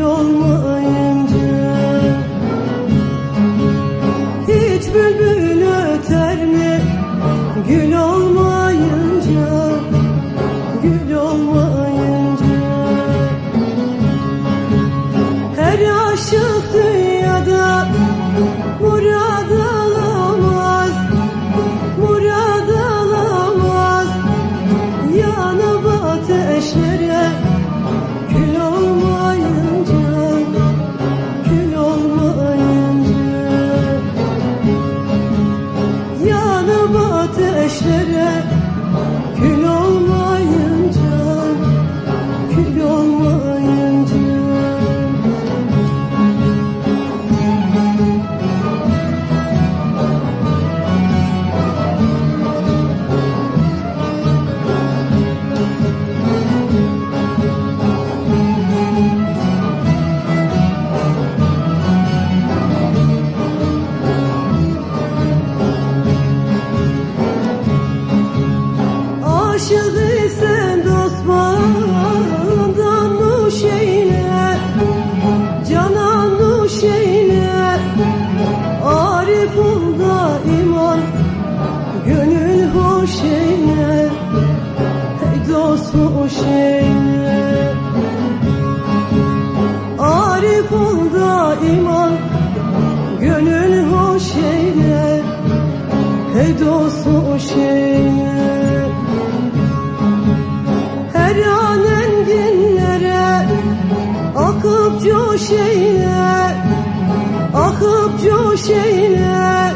Olmayınca hiç bülbül öter mi? Gül olmayınca gül olmayınca Dost hoş eyle Arif ol da iman Gönül hoş eyle Hey dost hoş eyle her an enginlere akıp coş eyle Akıp coş eyle